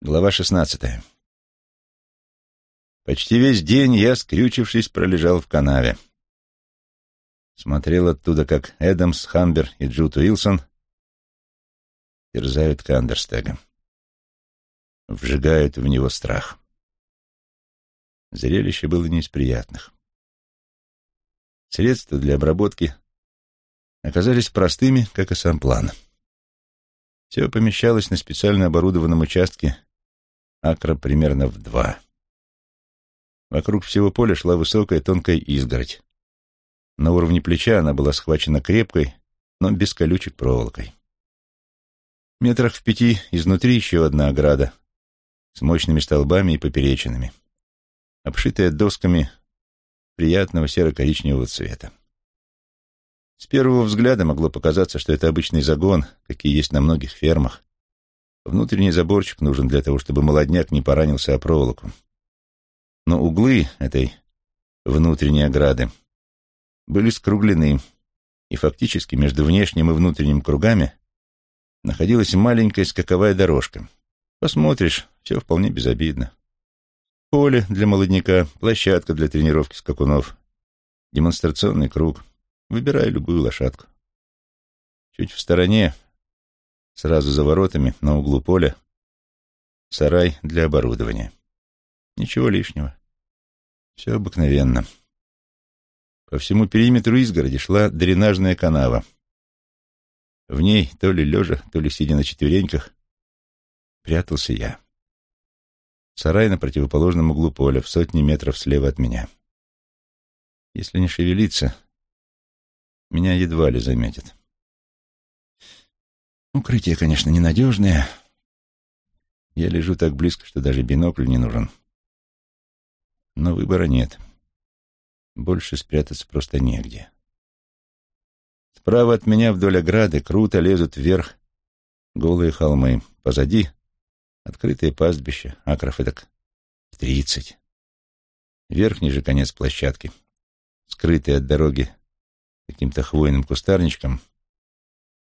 Глава шестнадцатая. Почти весь день я, скрючившись, пролежал в канаве. Смотрел оттуда, как Эдамс, Хамбер и Джуд Уилсон терзают Кандерстега. Вжигают в него страх. Зрелище было не из приятных. Средства для обработки оказались простыми, как и сам план. Все помещалось на специально оборудованном участке акра примерно в два. Вокруг всего поля шла высокая тонкая изгородь. На уровне плеча она была схвачена крепкой, но без колючек проволокой. Метрах в пяти изнутри еще одна ограда с мощными столбами и поперечинами, обшитая досками приятного серо-коричневого цвета. С первого взгляда могло показаться, что это обычный загон, какие есть на многих фермах, Внутренний заборчик нужен для того, чтобы молодняк не поранился о проволоку. Но углы этой внутренней ограды были скруглены, и фактически между внешним и внутренним кругами находилась маленькая скаковая дорожка. Посмотришь, все вполне безобидно. Поле для молодняка, площадка для тренировки скакунов, демонстрационный круг. Выбирай любую лошадку. Чуть в стороне Сразу за воротами, на углу поля, сарай для оборудования. Ничего лишнего. Все обыкновенно. По всему периметру изгороди шла дренажная канава. В ней, то ли лежа, то ли сидя на четвереньках, прятался я. Сарай на противоположном углу поля, в сотни метров слева от меня. Если не шевелиться, меня едва ли заметят. Укрытие, конечно, ненадежное. Я лежу так близко, что даже бинокль не нужен. Но выбора нет. Больше спрятаться просто негде. Справа от меня вдоль ограды круто лезут вверх голые холмы. Позади открытое пастбище, акров так тридцать. Верхний же конец площадки, скрытый от дороги каким-то хвойным кустарничком,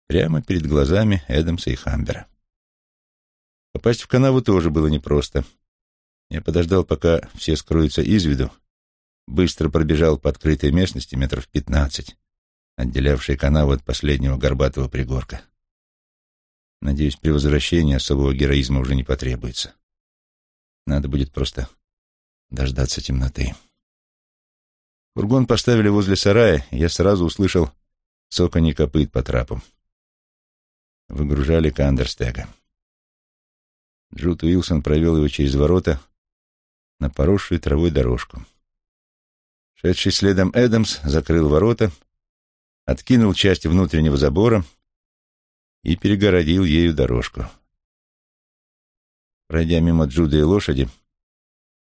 Прямо перед глазами Эдамса и Хамбера. Попасть в канаву тоже было непросто. Я подождал, пока все скроются из виду, быстро пробежал по открытой местности метров пятнадцать, отделявшей канаву от последнего горбатого пригорка. Надеюсь, при возвращении особого героизма уже не потребуется. Надо будет просто дождаться темноты. Фургон поставили возле сарая, я сразу услышал цоканье копыт по трапам выгружали Кандерстега. Джуд Уилсон провел его через ворота на поросшую травой дорожку. Шедший следом Эдамс закрыл ворота, откинул часть внутреннего забора и перегородил ею дорожку. Пройдя мимо Джуда и лошади,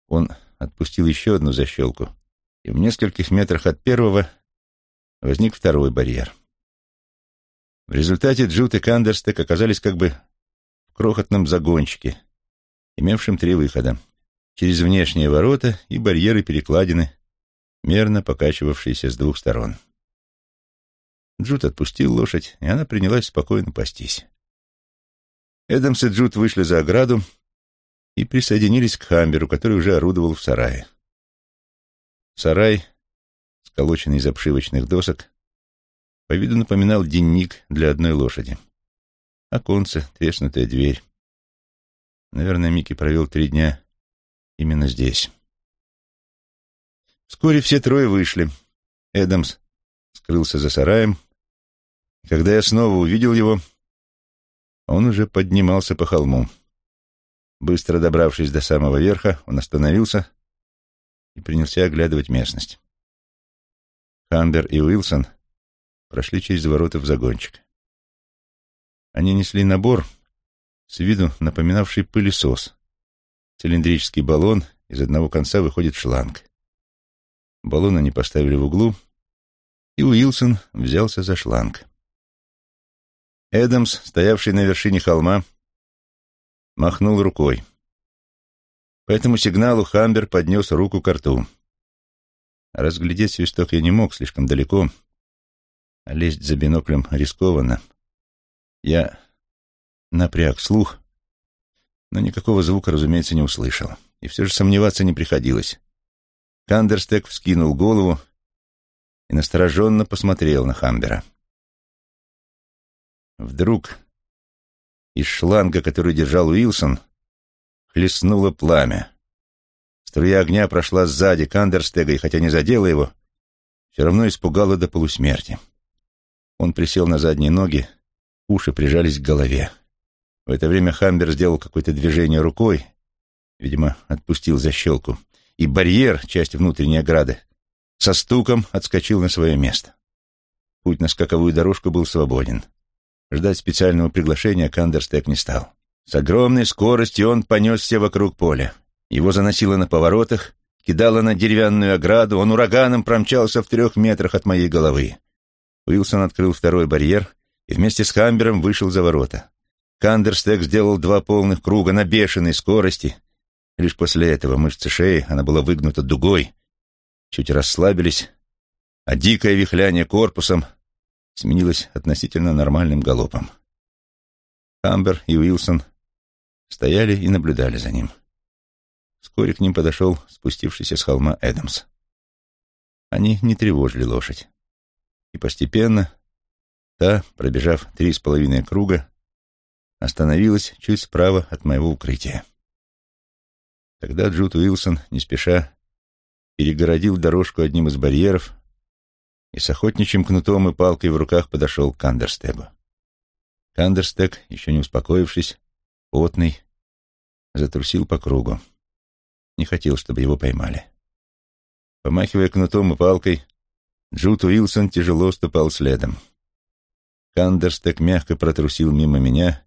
он отпустил еще одну защелку, и в нескольких метрах от первого возник второй барьер — в результате Джут и Кандерстек оказались как бы в крохотном загончике, имевшем три выхода. Через внешние ворота и барьеры перекладины, мерно покачивавшиеся с двух сторон. Джут отпустил лошадь, и она принялась спокойно пастись. Эдамс и Джут вышли за ограду и присоединились к Хамберу, который уже орудовал в сарае. Сарай, сколоченный из обшивочных досок, по виду напоминал денник для одной лошади. Оконце, треснутая дверь. Наверное, Микки провел три дня именно здесь. Вскоре все трое вышли. Эдамс скрылся за сараем. Когда я снова увидел его, он уже поднимался по холму. Быстро добравшись до самого верха, он остановился и принялся оглядывать местность. Хамбер и Уилсон прошли через ворота в загончик. Они несли набор, с виду напоминавший пылесос. Цилиндрический баллон, из одного конца выходит шланг. Баллон они поставили в углу, и Уилсон взялся за шланг. Эдамс, стоявший на вершине холма, махнул рукой. По этому сигналу Хамбер поднес руку к рту. Разглядеть свисток я не мог слишком далеко — лезть за биноклем рискованно. Я напряг слух Но никакого звука, разумеется, не услышал. И все же сомневаться не приходилось. Кандерстек вскинул голову и настороженно посмотрел на Хамбера. Вдруг из шланга, который держал Уилсон, хлестнуло пламя. Струя огня прошла сзади Кандерстега, и хотя не задела его, все равно испугала до полусмерти. Он присел на задние ноги, уши прижались к голове. В это время Хамбер сделал какое-то движение рукой, видимо, отпустил защелку, и барьер, часть внутренней ограды, со стуком отскочил на свое место. Путь на скаковую дорожку был свободен. Ждать специального приглашения Кандерстек не стал. С огромной скоростью он понесся вокруг поля. Его заносило на поворотах, кидало на деревянную ограду, он ураганом промчался в трех метрах от моей головы. Уилсон открыл второй барьер и вместе с Хамбером вышел за ворота. Кандерстек сделал два полных круга на бешеной скорости. Лишь после этого мышцы шеи, она была выгнута дугой, чуть расслабились, а дикое вихляние корпусом сменилось относительно нормальным галопом. Хамбер и Уилсон стояли и наблюдали за ним. Вскоре к ним подошел спустившийся с холма Эдамс. Они не тревожили лошадь. И постепенно та, пробежав три с половиной круга, остановилась чуть справа от моего укрытия. Тогда Джуд Уилсон, не спеша, перегородил дорожку одним из барьеров и с охотничьим кнутом и палкой в руках подошел к Кандерстегу. Кандерстег, еще не успокоившись, потный, затрусил по кругу. Не хотел, чтобы его поймали. Помахивая кнутом и палкой, Джуд Уилсон тяжело ступал следом. Кандерстек мягко протрусил мимо меня,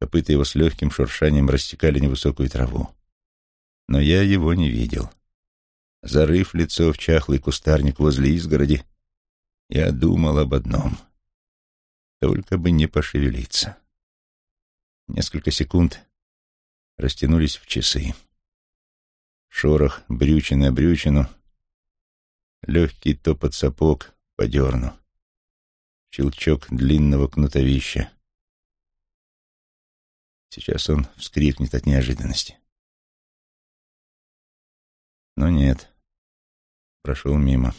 копыта его с легким шуршанием растекали невысокую траву. Но я его не видел. Зарыв лицо в чахлый кустарник возле изгороди, я думал об одном — только бы не пошевелиться. Несколько секунд растянулись в часы. Шорох брючины брючину, легкий топот сапог по дерну, щелчок длинного кнутовища. Сейчас он вскрикнет от неожиданности. Но нет, прошел мимо.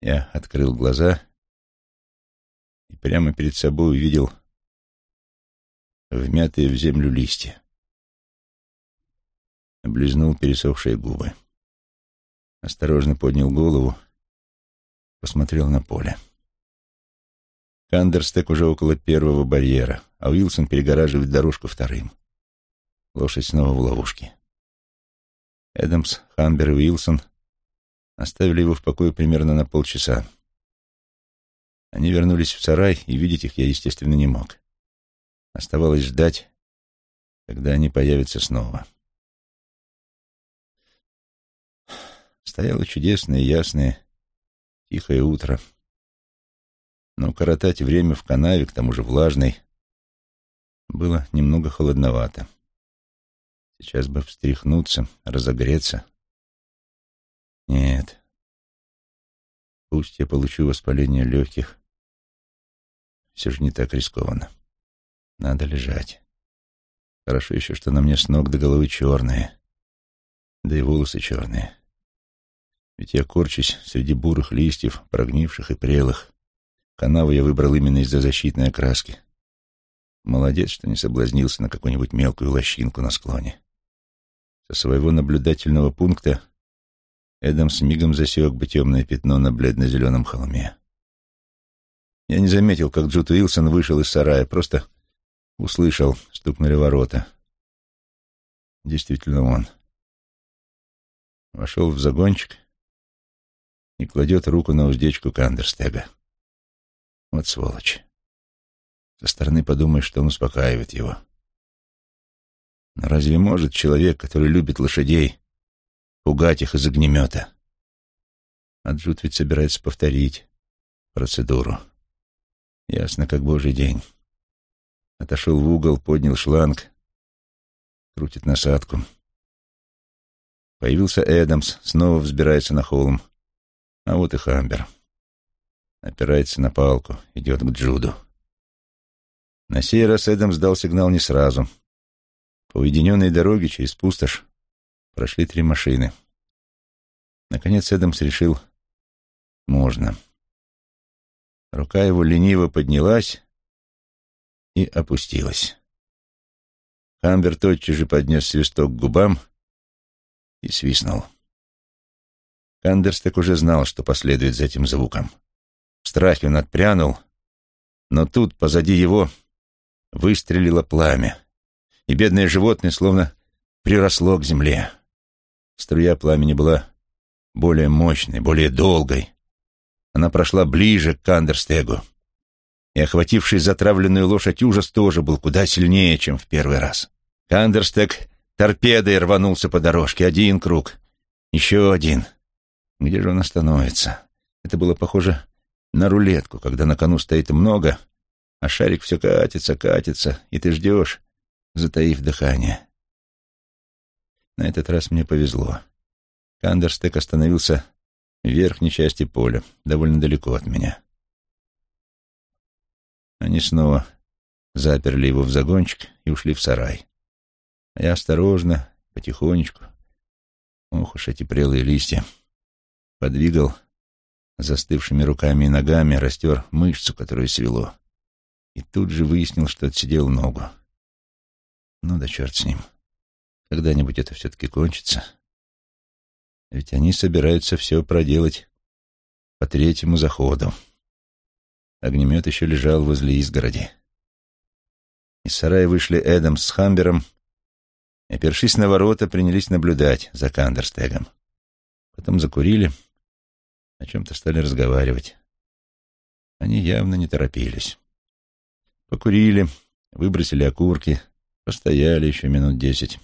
Я открыл глаза и прямо перед собой увидел вмятые в землю листья. Облизнул пересохшие губы. Осторожно поднял голову, посмотрел на поле. Кандерстек уже около первого барьера, а Уилсон перегораживает дорожку вторым. Лошадь снова в ловушке. Эдамс, Хамбер и Уилсон оставили его в покое примерно на полчаса. Они вернулись в сарай, и видеть их я, естественно, не мог. Оставалось ждать, когда они появятся снова. Стояло чудесное, ясное, тихое утро. Но коротать время в канаве, к тому же влажной, было немного холодновато. Сейчас бы встряхнуться, разогреться. Нет. Пусть я получу воспаление легких. Все же не так рискованно. Надо лежать. Хорошо еще, что на мне с ног до головы черные. Да и волосы черные. Ведь я корчусь среди бурых листьев, прогнивших и прелых. Канаву я выбрал именно из-за защитной окраски. Молодец, что не соблазнился на какую-нибудь мелкую лощинку на склоне. Со своего наблюдательного пункта Эдам с мигом засек бы темное пятно на бледно-зеленом холме. Я не заметил, как Джуд Уилсон вышел из сарая, просто услышал, стукнули ворота. Действительно он. Вошел в загончик и кладет руку на уздечку Кандерстега. Вот сволочь. Со стороны подумаешь, что он успокаивает его. Но разве может человек, который любит лошадей, пугать их из огнемета? А Джуд ведь собирается повторить процедуру. Ясно, как божий день. Отошел в угол, поднял шланг, крутит насадку. Появился Эдамс, снова взбирается на холм. А вот и Хамбер. Опирается на палку, идет к Джуду. На сей раз Эдамс дал сигнал не сразу. По уединенной дороге через пустошь прошли три машины. Наконец Эдамс решил, можно. Рука его лениво поднялась и опустилась. Хамбер тотчас же поднес свисток к губам и свистнул. Кандерстек уже знал, что последует за этим звуком. В страхе он отпрянул, но тут, позади его, выстрелило пламя, и бедное животное словно приросло к земле. Струя пламени была более мощной, более долгой. Она прошла ближе к Кандерстегу, и охвативший затравленную лошадь ужас тоже был куда сильнее, чем в первый раз. Кандерстег торпедой рванулся по дорожке. Один круг, еще один. Где же он остановится? Это было похоже на рулетку, когда на кону стоит много, а шарик все катится, катится, и ты ждешь, затаив дыхание. На этот раз мне повезло. Кандерстек остановился в верхней части поля, довольно далеко от меня. Они снова заперли его в загончик и ушли в сарай. А я осторожно, потихонечку, ох уж эти прелые листья, подвигал застывшими руками и ногами, растер мышцу, которую свело, и тут же выяснил, что отсидел ногу. Ну да черт с ним. Когда-нибудь это все-таки кончится. Ведь они собираются все проделать по третьему заходу. Огнемет еще лежал возле изгороди. Из сарая вышли Эдамс с Хамбером и, опершись на ворота, принялись наблюдать за Кандерстегом. Потом закурили, о чем-то стали разговаривать. Они явно не торопились. Покурили, выбросили окурки, постояли еще минут десять.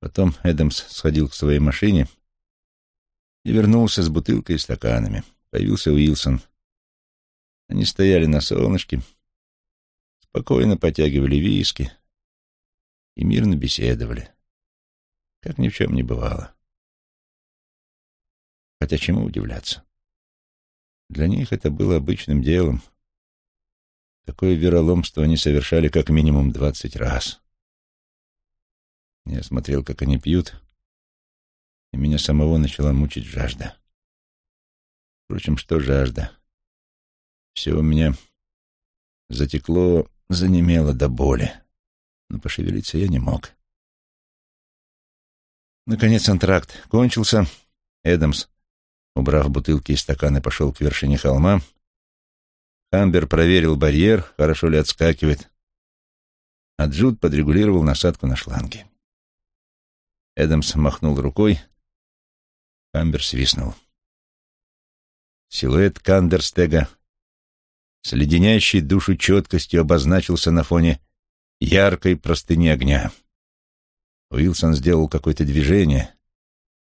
Потом Эдамс сходил к своей машине и вернулся с бутылкой и стаканами. Появился Уилсон. Они стояли на солнышке, спокойно потягивали виски и мирно беседовали, как ни в чем не бывало. Хотя чему удивляться? Для них это было обычным делом. Такое вероломство они совершали как минимум двадцать раз. Я смотрел, как они пьют, и меня самого начала мучить жажда. Впрочем, что жажда? Все у меня затекло, занемело до боли, но пошевелиться я не мог. Наконец антракт кончился. Эдамс, убрав бутылки и стаканы, пошел к вершине холма. Хамбер проверил барьер, хорошо ли отскакивает, а Джуд подрегулировал насадку на шланге. Эдамс махнул рукой, Хамбер свистнул. Силуэт Кандерстега с леденящей душу четкостью обозначился на фоне яркой простыни огня. Уилсон сделал какое-то движение,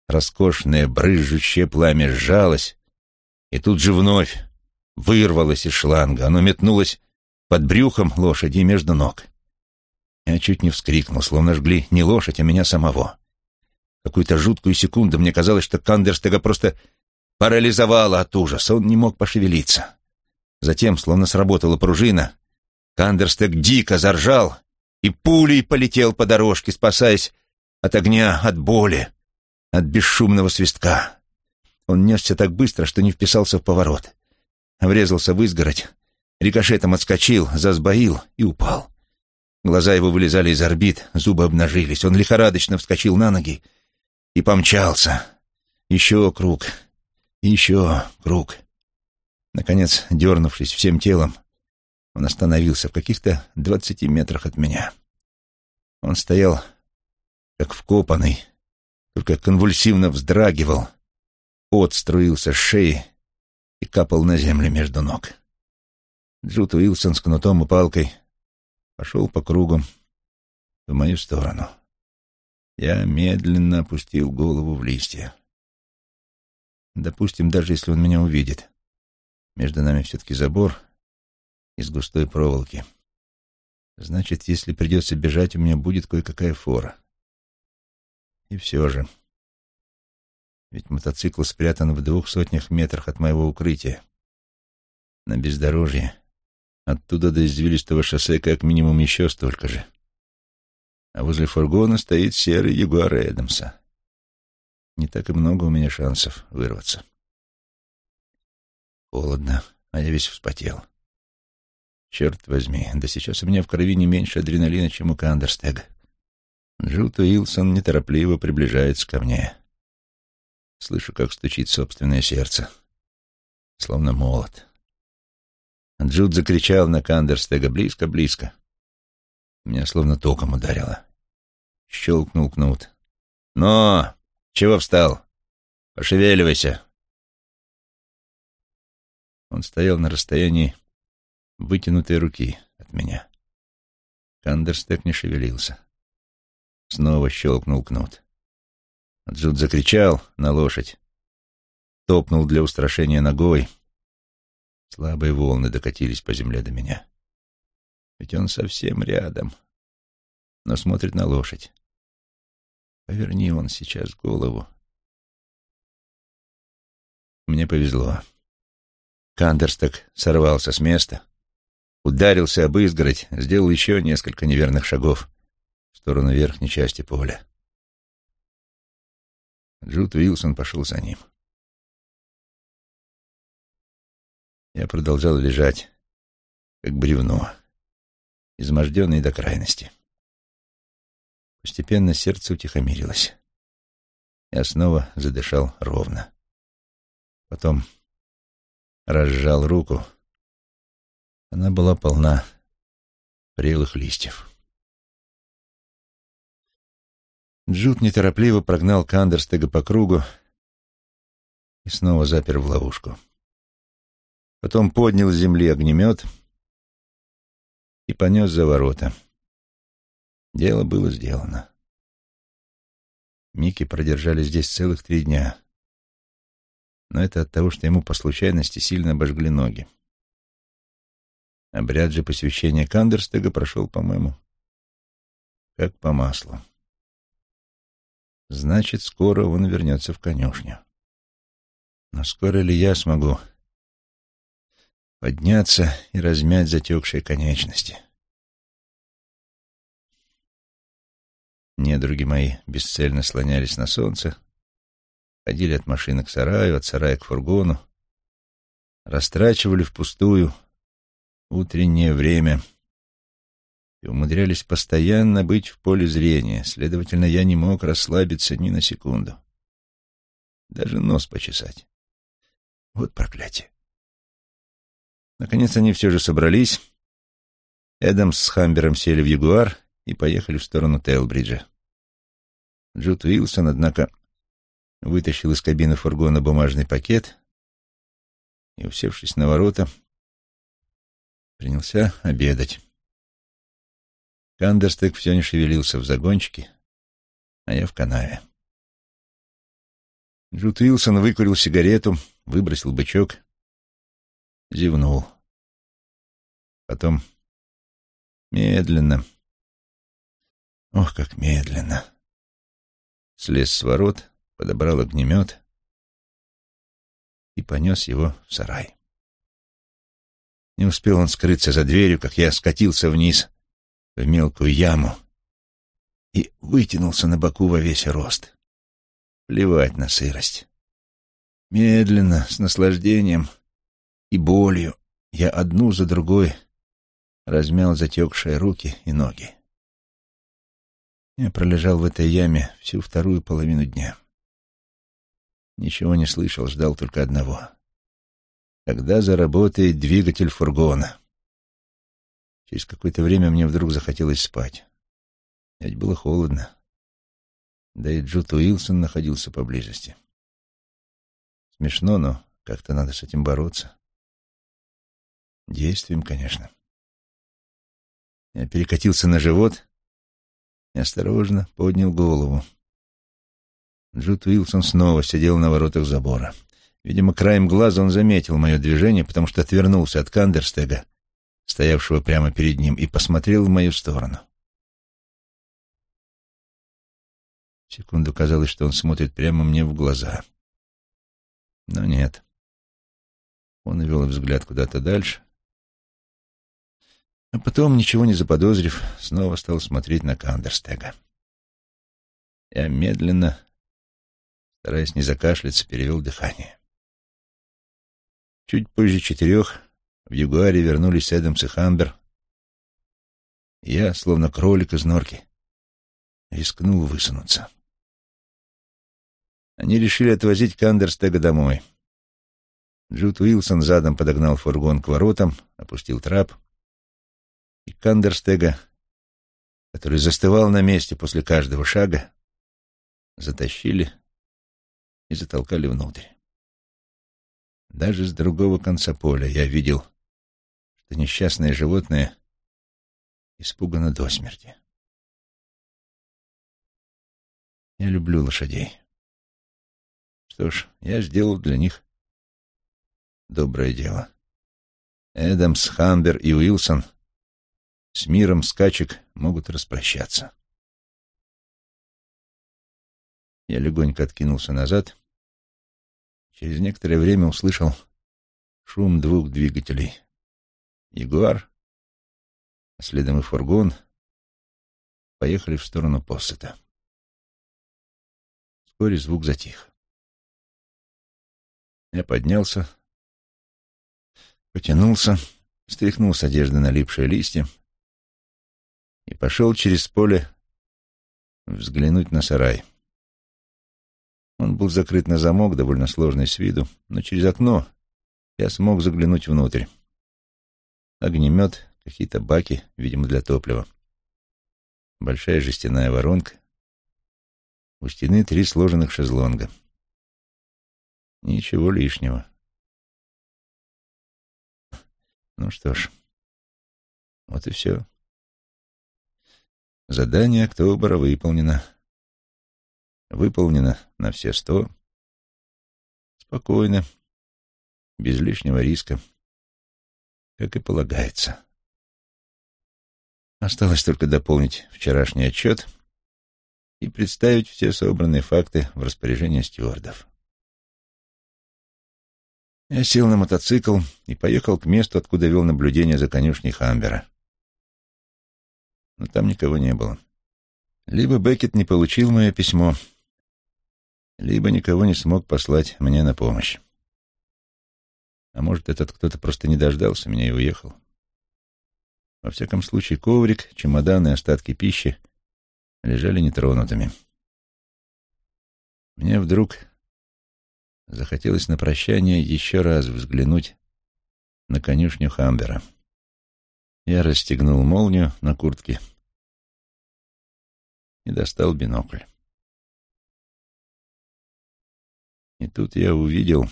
роскошное брызжущее пламя сжалось, и тут же вновь вырвалось из шланга. Оно метнулось под брюхом лошади между ног. Я чуть не вскрикнул, словно жгли не лошадь, а меня самого. Какую-то жуткую секунду мне казалось, что Кандерстега просто парализовало от ужаса. Он не мог пошевелиться. Затем, словно сработала пружина, Кандерстег дико заржал и пулей полетел по дорожке, спасаясь от огня, от боли, от бесшумного свистка. Он несся так быстро, что не вписался в поворот. Врезался в изгородь, рикошетом отскочил, засбоил и упал. Глаза его вылезали из орбит, зубы обнажились. Он лихорадочно вскочил на ноги и помчался. Еще круг, еще круг. Наконец, дернувшись всем телом, он остановился в каких-то двадцати метрах от меня. Он стоял, как вкопанный, только конвульсивно вздрагивал, пот струился с шеи и капал на землю между ног. Джуд Уилсон с кнутом и палкой пошел по кругу в мою сторону. Я медленно опустил голову в листья. Допустим, даже если он меня увидит. Между нами все-таки забор из густой проволоки. Значит, если придется бежать, у меня будет кое-какая фора. И все же. Ведь мотоцикл спрятан в двух сотнях метрах от моего укрытия. На бездорожье. Оттуда до извилистого шоссе как минимум еще столько же. а возле фургона стоит серый ягуар Эдамса. Не так и много у меня шансов вырваться. Холодно, а я весь вспотел. Черт возьми, да сейчас у меня в крови не меньше адреналина, чем у Кандерстега. Джут Уилсон неторопливо приближается ко мне. Слышу, как стучит собственное сердце, словно молот. Джуд закричал на Кандерстега близко-близко. Меня словно током ударило. Щелкнул кнут. «Но! Чего встал? Пошевеливайся!» Он стоял на расстоянии вытянутой руки от меня. Кандерстек не шевелился. Снова щелкнул кнут. Джуд закричал на лошадь, топнул для устрашения ногой. Слабые волны докатились по земле до меня. Ведь он совсем рядом, но смотрит на лошадь. Поверни он сейчас голову. Мне повезло. Кандерсток сорвался с места, ударился об изгородь, сделал еще несколько неверных шагов в сторону верхней части поля. Джуд Уилсон пошел за ним. Я продолжал лежать, как бревно, изможденный до крайности. Постепенно сердце утихомирилось. Я снова задышал ровно. Потом разжал руку. Она была полна прелых листьев. Джуд неторопливо прогнал Кандерстега по кругу и снова запер в ловушку. Потом поднял с земли огнемет и понес за ворота. Дело было сделано. Микки продержали здесь целых три дня. Но это от того, что ему по случайности сильно обожгли ноги. Обряд же посвящения Кандерстега прошел, по-моему, как по маслу. Значит, скоро он вернется в конюшню. Но скоро ли я смогу подняться и размять затекшие конечности? Недруги мои бесцельно слонялись на солнце, ходили от машины к сараю, от сарая к фургону, растрачивали впустую утреннее время — и умудрялись постоянно быть в поле зрения, следовательно, я не мог расслабиться ни на секунду. Даже нос почесать. Вот проклятие. Наконец они все же собрались. Эдамс с Хамбером сели в Ягуар и поехали в сторону Тейлбриджа. Джуд Уилсон, однако, вытащил из кабины фургона бумажный пакет и, усевшись на ворота, принялся обедать. Кандерстек все не шевелился в загончике, а я в канаве. Джуд Уилсон выкурил сигарету, выбросил бычок, зевнул. Потом медленно, ох, как медленно, слез с ворот, подобрал огнемет и понес его в сарай. Не успел он скрыться за дверью, как я скатился вниз в мелкую яму и вытянулся на боку во весь рост. Плевать на сырость. Медленно, с наслаждением и болью я одну за другой размял затекшие руки и ноги. Я пролежал в этой яме всю вторую половину дня. Ничего не слышал, ждал только одного. Когда заработает двигатель фургона? Через какое-то время мне вдруг захотелось спать. Ведь было холодно. Да и Джуд Уилсон находился поблизости. Смешно, но как-то надо с этим бороться. Действием, конечно. Я перекатился на живот и осторожно поднял голову. Джуд Уилсон снова сидел на воротах забора. Видимо, краем глаза он заметил мое движение, потому что отвернулся от Кандерстега стоявшего прямо перед ним, и посмотрел в мою сторону. Секунду казалось, что он смотрит прямо мне в глаза. Но нет. Он увел взгляд куда-то дальше. А потом, ничего не заподозрив, снова стал смотреть на Кандерстега. Я медленно, стараясь не закашляться, перевел дыхание. Чуть позже четырех в Ягуаре вернулись Эдамс и Хамбер. Я, словно кролик из норки, рискнул высунуться. Они решили отвозить Кандерстега домой. Джуд Уилсон задом подогнал фургон к воротам, опустил трап, и Кандерстега, который застывал на месте после каждого шага, затащили и затолкали внутрь. Даже с другого конца поля я видел, что несчастное животное испугано до смерти. Я люблю лошадей. Что ж, я сделал для них доброе дело. Эдамс, Хамбер и Уилсон с миром скачек могут распрощаться. Я легонько откинулся назад. Через некоторое время услышал шум двух двигателей. Ягуар, а следом и фургон, поехали в сторону Поссета. Вскоре звук затих. Я поднялся, потянулся, стряхнул с одежды налипшие листья и пошел через поле взглянуть на сарай. Он был закрыт на замок, довольно сложный с виду, но через окно я смог заглянуть внутрь. Огнемет, какие-то баки, видимо, для топлива. Большая жестяная воронка. У стены три сложенных шезлонга. Ничего лишнего. Ну что ж, вот и все. Задание Октобера выполнено. Выполнено на все сто. Спокойно, без лишнего риска, как и полагается. Осталось только дополнить вчерашний отчет и представить все собранные факты в распоряжение стюардов. Я сел на мотоцикл и поехал к месту, откуда вел наблюдение за конюшней Хамбера. Но там никого не было. Либо Беккет не получил мое письмо, либо никого не смог послать мне на помощь. А может, этот кто-то просто не дождался меня и уехал. Во всяком случае, коврик, чемодан и остатки пищи лежали нетронутыми. Мне вдруг захотелось на прощание еще раз взглянуть на конюшню Хамбера. Я расстегнул молнию на куртке и достал бинокль. И тут я увидел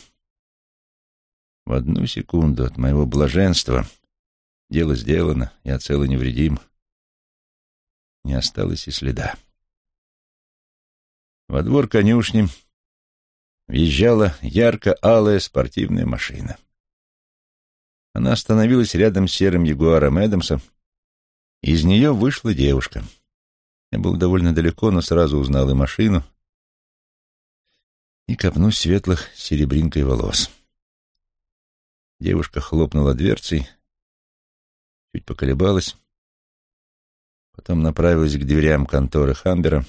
в одну секунду от моего блаженства дело сделано, я цел и невредим. Не осталось и следа. Во двор конюшни въезжала ярко-алая спортивная машина. Она остановилась рядом с серым ягуаром Эдамса, из нее вышла девушка. Я был довольно далеко, но сразу узнал и машину, и копну светлых серебринкой волос. Девушка хлопнула дверцей, чуть поколебалась, потом направилась к дверям конторы Хамбера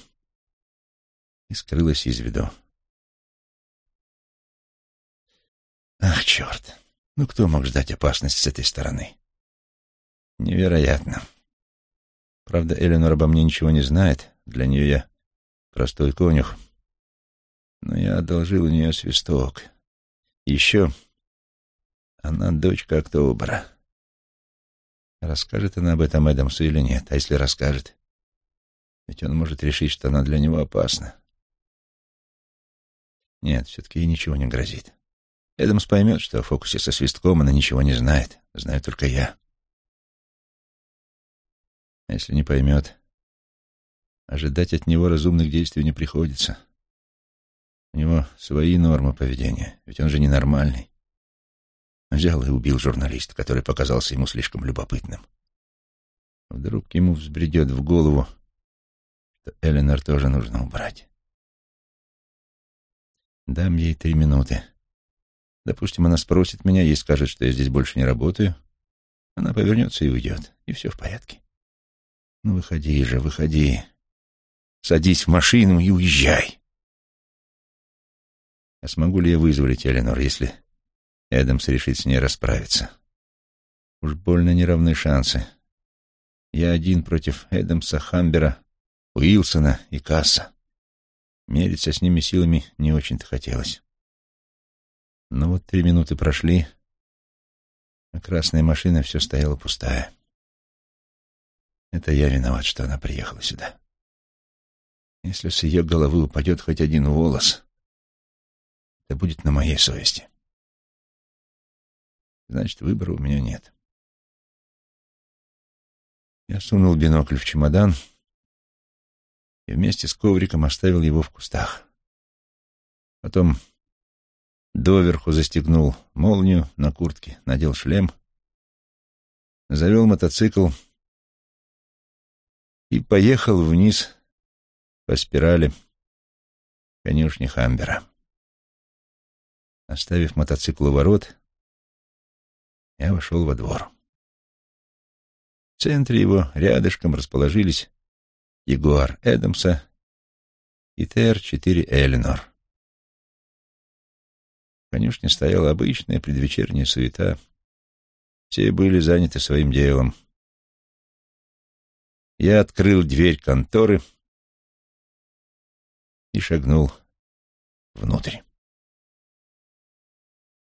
и скрылась из виду. Ах, черт! Ну кто мог ждать опасность с этой стороны? Невероятно. Правда, Эленор обо мне ничего не знает. Для нее я простой конюх. Но я одолжил у нее свисток. Еще она дочка Октобера. Расскажет она об этом Эдамсу или нет? А если расскажет? Ведь он может решить, что она для него опасна. Нет, все-таки ей ничего не грозит. Эдамс поймет, что о фокусе со свистком она ничего не знает. Знаю только я. А если не поймет, ожидать от него разумных действий не приходится. У него свои нормы поведения, ведь он же ненормальный. Взял и убил журналиста, который показался ему слишком любопытным. Вдруг ему взбредет в голову, что Эленор тоже нужно убрать. Дам ей три минуты. Допустим, она спросит меня, ей скажет, что я здесь больше не работаю. Она повернется и уйдет, и все в порядке. Ну, выходи же, выходи. Садись в машину и уезжай. А смогу ли я вызволить Эленор, если Эдамс решит с ней расправиться? Уж больно неравны шансы. Я один против Эдамса, Хамбера, Уилсона и Касса. Мериться с ними силами не очень-то хотелось. Но вот три минуты прошли, а красная машина все стояла пустая. Это я виноват, что она приехала сюда. Если с ее головы упадет хоть один волос, это будет на моей совести. Значит, выбора у меня нет. Я сунул бинокль в чемодан и вместе с ковриком оставил его в кустах. Потом доверху застегнул молнию на куртке, надел шлем, завел мотоцикл и поехал вниз по спирали конюшни Хамбера. Оставив мотоцикл у ворот, я вошел во двор. В центре его рядышком расположились Ягуар Эдамса и ТР-4 Эленор. В конюшне стояла обычная предвечерняя суета. Все были заняты своим делом. Я открыл дверь конторы и шагнул внутрь.